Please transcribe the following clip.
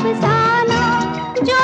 अफसाना जो